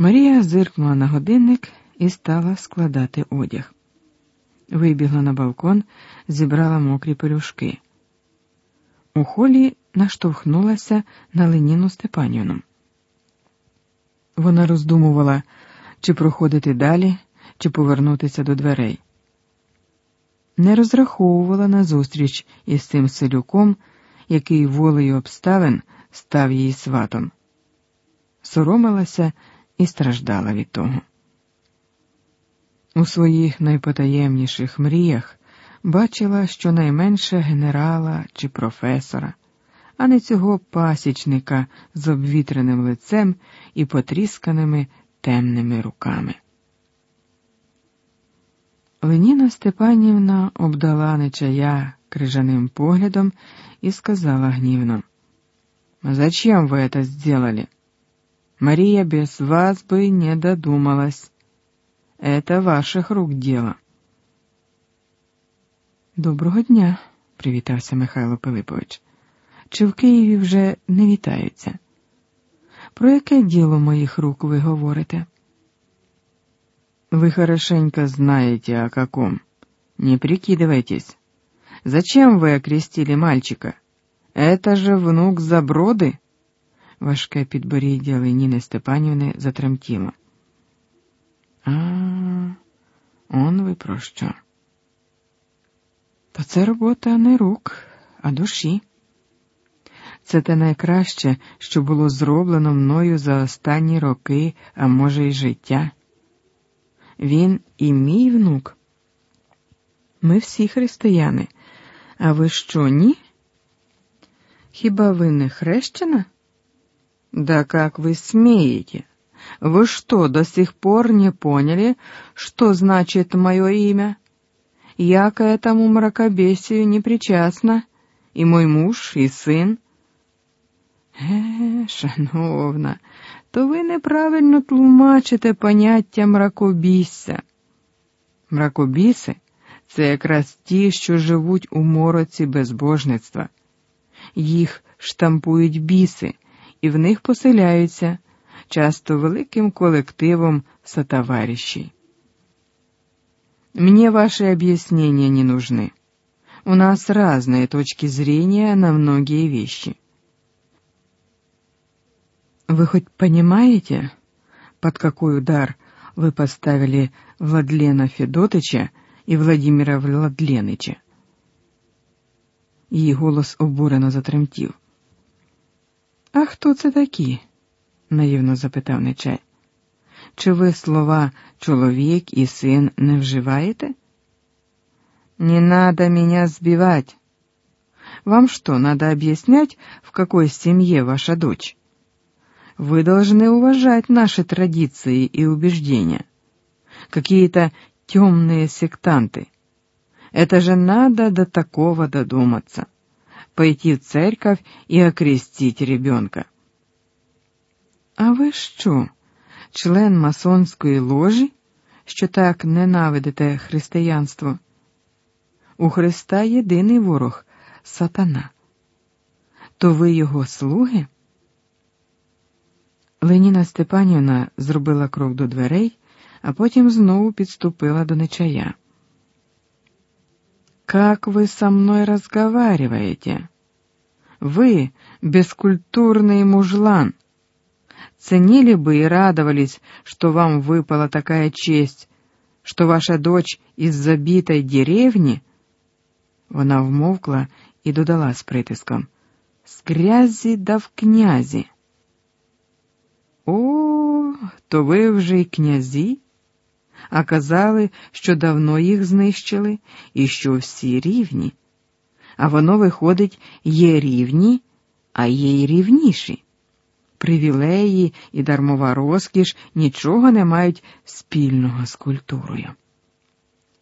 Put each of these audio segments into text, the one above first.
Марія зиркнула на годинник і стала складати одяг. Вибігла на балкон, зібрала мокрі пелюшки. У холі наштовхнулася на Леніну Степанівну. Вона роздумувала, чи проходити далі, чи повернутися до дверей. Не розраховувала на зустріч із цим селюком, який волею обставин став її сватом. Соромилася і страждала від того. У своїх найпотаємніших мріях бачила щонайменше генерала чи професора, а не цього пасічника з обвітреним лицем і потрісканими темними руками. Леніна Степанівна обдала нечая крижаним поглядом і сказала гнівно: Зачем вы это сделали? Мария без вас бы не додумалась. Это ваших рук дело. Доброго дня, привітався Михайло Пилипович. Чи в Києві вже не вітаються? Про яке діло моїх рук ви говорите? Вы хорошенько знаете, о каком. Не прикидывайтесь. Зачем вы окрестили мальчика? Это же внук Заброди. Важке підборіддя Леніни Степанівни затремтіло. А, он ви про що? То це робота не рук, а душі. Це те найкраще, що було зроблено мною за останні роки, а може, й життя. Він і мій внук. Ми всі християни, а ви що, ні? Хіба ви не хрещена? Да как вы смеете? Вы что, до сих пор не поняли, что значит мое имя? Я к этому мракобесию не причастна, и мой муж, и сын. Е, шановна, то ви неправильно тлумачите поняття мракобісся. Мракобіси це якраз ті, що живуть у мороці безбожництва. Їх штампують біси і в них поселяються часто великим коллективом сотоварищей. Мне ваши объяснения не нужны. У нас разные точки зрения на многие вещи. Вы хоть понимаете, под какой удар вы поставили Владлена Федотыча и Владимира Владленыча? Її голос обурено затремтів. А хто це такі? наївно запитав Нечай. Чи ви слова чоловік і син не вживаєте? Не надо меня сбивать. Вам что, надо объяснять, в какой семье ваша дочь? Вы должны уважать наши традиции и убеждения. Какие-то темные сектанты. Это же надо до такого додуматься. Пойти в церковь и окрестить ребенка. А ви що, член масонської ложі, що так ненавидите християнство? У Христа єдиний ворог сатана. То ви його слуги? Леніна Степанівна зробила крок до дверей, а потім знову підступила до нечая. Как вы со мной разговариваете? Вы, бескультурный мужлан, ценили бы и радовались, что вам выпала такая честь, что ваша дочь из забитой деревни. Вона вмовкла і додала з притиском з грязі да в князі. О, то ви вже й князі? А казали, що давно їх знищили і що всі рівні. А воно, виходить, є рівні, а є й рівніші. Привілеї і дармова розкіш нічого не мають спільного з культурою.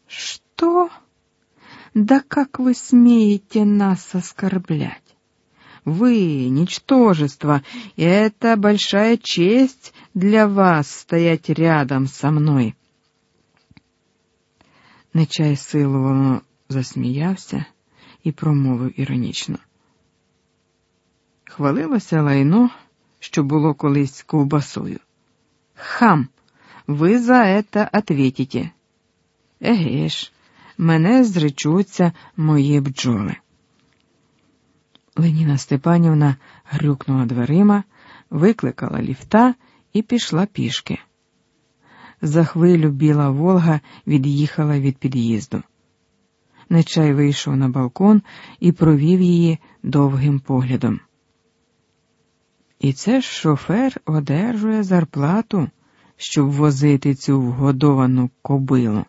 Що? Да как вы смеете нас оскорблять? Вы, ничтожество, и это большая честь для вас стоять рядом со мной. Нечай силовано засміявся і промовив іронічно. Хвалилося лайно, що було колись ковбасою. Хам, ви за это ответите. Еге ж, мене зречуться мої бджоли. Леніна Степанівна грюкнула дверима, викликала ліфта і пішла пішки. За хвилю біла Волга від'їхала від під'їзду. Нечай вийшов на балкон і провів її довгим поглядом. І це ж шофер одержує зарплату, щоб возити цю вгодовану кобилу.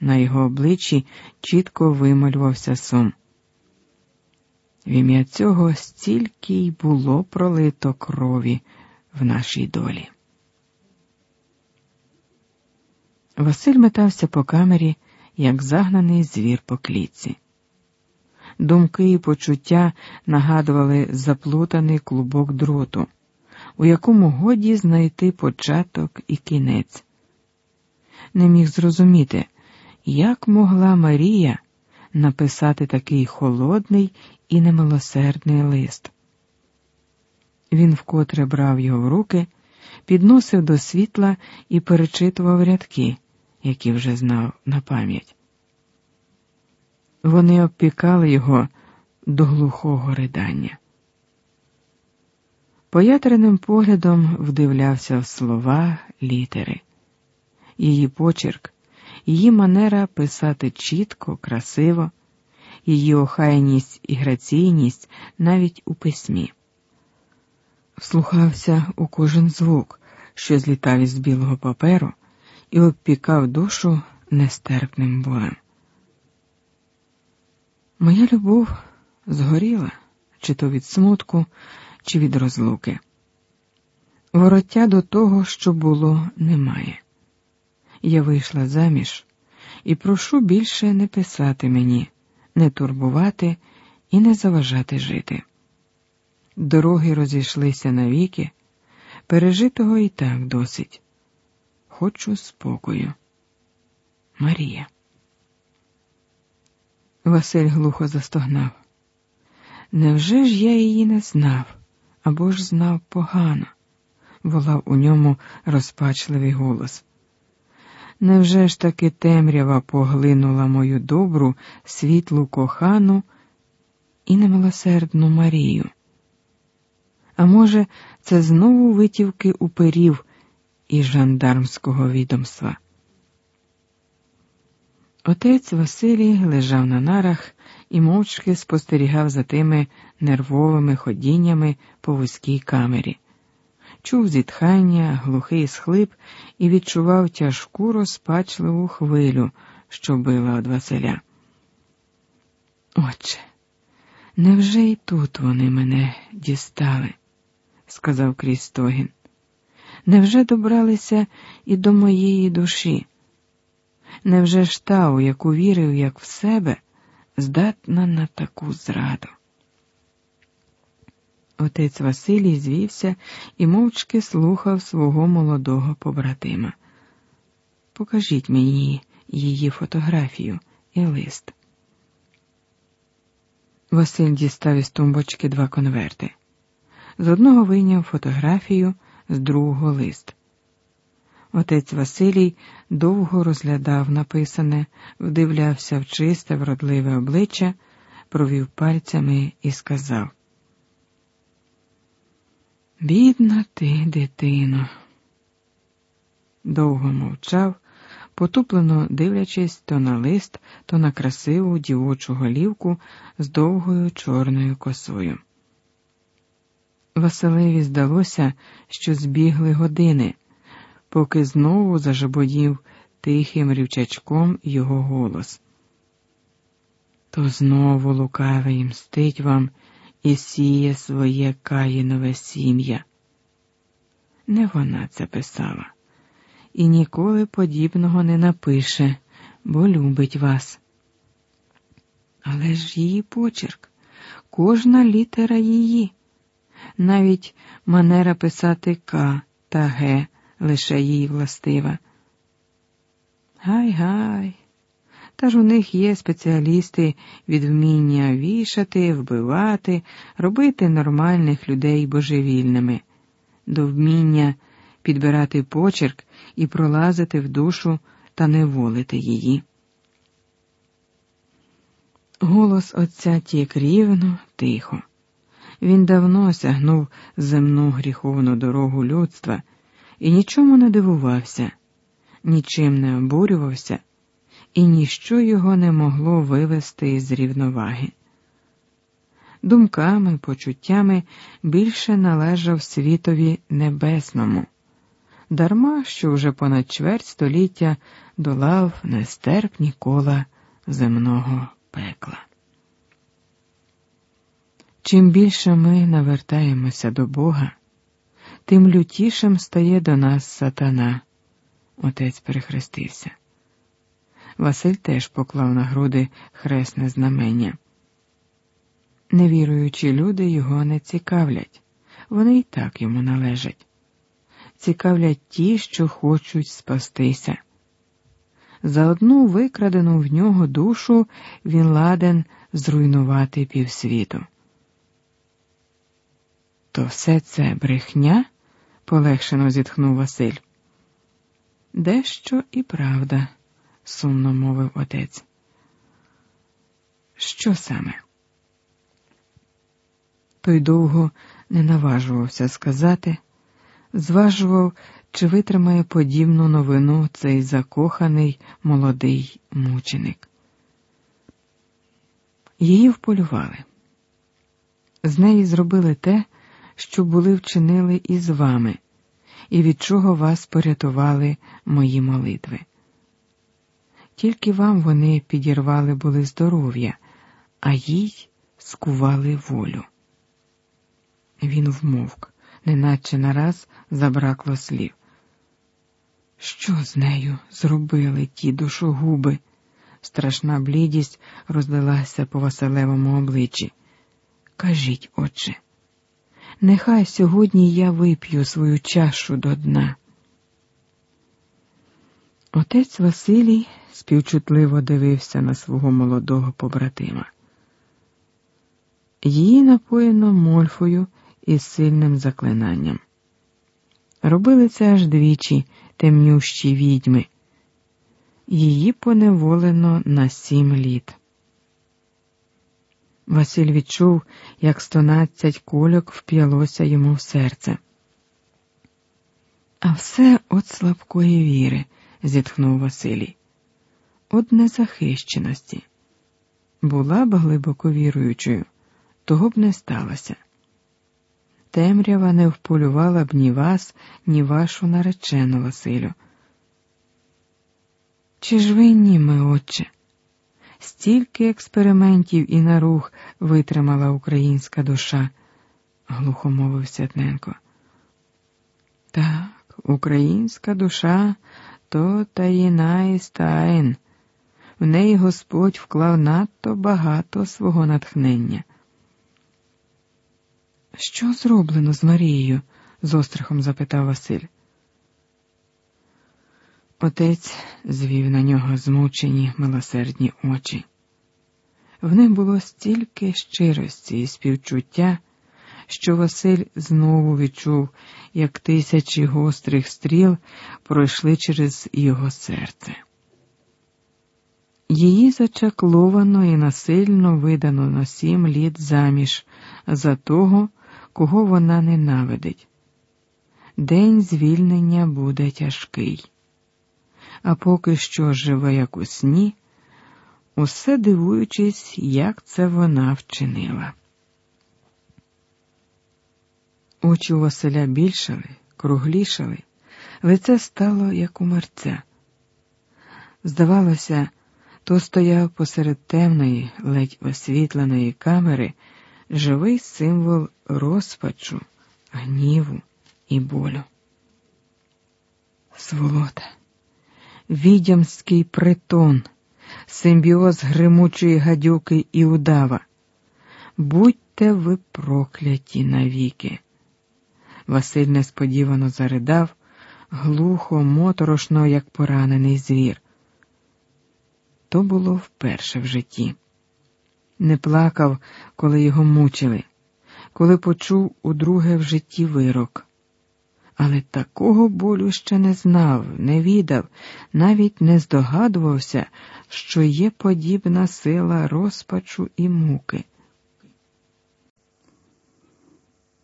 На його обличчі чітко вималювався сум. В ім'я цього стільки й було пролито крові в нашій долі. Василь метався по камері, як загнаний звір по клітці. Думки і почуття нагадували заплутаний клубок дроту, у якому годі знайти початок і кінець. Не міг зрозуміти, як могла Марія написати такий холодний і немилосердний лист. Він вкотре брав його в руки, підносив до світла і перечитував рядки, які вже знав на пам'ять. Вони обпікали його до глухого ридання. Поятреним поглядом вдивлявся в слова, літери, її почерк, її манера писати чітко, красиво, її охайність і граційність навіть у письмі. Вслухався у кожен звук, що злітав із білого паперу, і обпікав душу нестерпним болем. Моя любов згоріла, чи то від смутку, чи від розлуки. Вороття до того, що було, немає. Я вийшла заміж і прошу більше не писати мені, не турбувати і не заважати жити. Дороги розійшлися навіки, пережитого і так досить. Хочу спокою. Марія. Василь глухо застогнав. Невже ж я її не знав або ж знав погано? волав у ньому розпачливий голос. Невже ж таки темрява поглинула мою добру, світлу кохану і немилосердну Марію? А може, це знову витівки уперів і жандармського відомства? Отець Василій лежав на нарах і мовчки спостерігав за тими нервовими ходіннями по вузькій камері, чув зітхання, глухий схлип і відчував тяжку розпачливу хвилю, що била од Василя. Отче, невже й тут вони мене дістали? сказав крізь стогін. Невже добралися і до моєї душі? Невже ж та, у яку вірив, як в себе, здатна на таку зраду? Отець Василій звівся і мовчки слухав свого молодого побратима. Покажіть мені її фотографію і лист. Василь дістав із тумбочки два конверти. З одного вийняв фотографію, з другого лист. Отець Василій довго розглядав написане, вдивлявся в чисте, вродливе обличчя, провів пальцями і сказав: Бідна ти, дитино. Довго мовчав, потуплено дивлячись то на лист, то на красиву дівочу голівку з довгою чорною косою. Василеві здалося, що збігли години поки знову зажебодів тихим рівчачком його голос. То знову лукавий мстить вам і сіє своє каїнове сім'я. Не вона це писала, і ніколи подібного не напише, бо любить вас. Але ж її почерк, кожна літера її, навіть манера писати К та Г лише їй властива. Гай гай. Та ж у них є спеціалісти від вміння вішати, вбивати, робити нормальних людей божевільними, до вміння підбирати почерк і пролазити в душу та неволити її. Голос отця тік рівно, тихо. Він давно сягнув земну гріховну дорогу людства і нічому не дивувався, нічим не обурювався, і ніщо його не могло вивести із рівноваги. Думками, почуттями більше належав світові небесному, дарма що вже понад чверть століття долав нестерпні кола земного пекла. Чим більше ми навертаємося до Бога, тим лютішим стає до нас сатана. Отець перехрестився. Василь теж поклав на груди хресне знамення. Невіруючі люди його не цікавлять, вони й так йому належать. Цікавлять ті, що хочуть спастися. За одну викрадену в нього душу він ладен зруйнувати півсвіту. То все це брехня? полегшено зітхнув Василь. Дещо і правда, сумно мовив отець. Що саме? Той довго не наважувався сказати, зважував, чи витримає подібну новину цей закоханий молодий мученик. Її вполювали. З неї зробили те, що були вчинили і з вами, і від чого вас порятували мої молитви. Тільки вам вони підірвали були здоров'я, а їй скували волю. Він вмовк, неначе нараз забракло слів. Що з нею зробили ті душогуби? Страшна блідість розлилася по Василевому обличчі. Кажіть, отче, нехай сьогодні я вип'ю свою чашу до дна. Отець Василій співчутливо дивився на свого молодого побратима. Її напоєно мольфою із сильним заклинанням. Робили це аж двічі темнющі відьми. Її поневолено на сім літ. Василь відчув, як стонадцять кульок вп'ялося йому в серце. А все от слабкої віри, зітхнув Василій. От незахищеності. Була б глибоко віруючою, того б не сталося. Темрява не вполювала б ні вас, ні вашу наречену Василю. Чи ж винні ми, отче? Стільки експериментів і нарух витримала українська душа, глухо мовив Святненко. Так, українська душа то таїна і стаїн. В неї Господь вклав надто багато свого натхнення. Що зроблено з Марією? з острахом запитав Василь. Отець звів на нього змучені милосердні очі. В них було стільки щирості і співчуття, що Василь знову відчув, як тисячі гострих стріл пройшли через його серце. Її зачакловано і насильно видано на сім літ заміж за того, кого вона ненавидить. День звільнення буде тяжкий а поки що живе як у сні, усе дивуючись, як це вона вчинила. Очі Василя більшали, круглішали, лице стало як у мерця. Здавалося, то стояв посеред темної, ледь освітленої камери живий символ розпачу, гніву і болю. Сволота відямський притон, симбіоз гримучої гадюки і удава. Будьте ви прокляті навіки. Василь несподівано заридав, глухо, моторошно, як поранений звір. То було вперше в житті. Не плакав, коли його мучили, коли почув удруге в житті вирок але такого болю ще не знав, не відав, навіть не здогадувався, що є подібна сила розпачу і муки.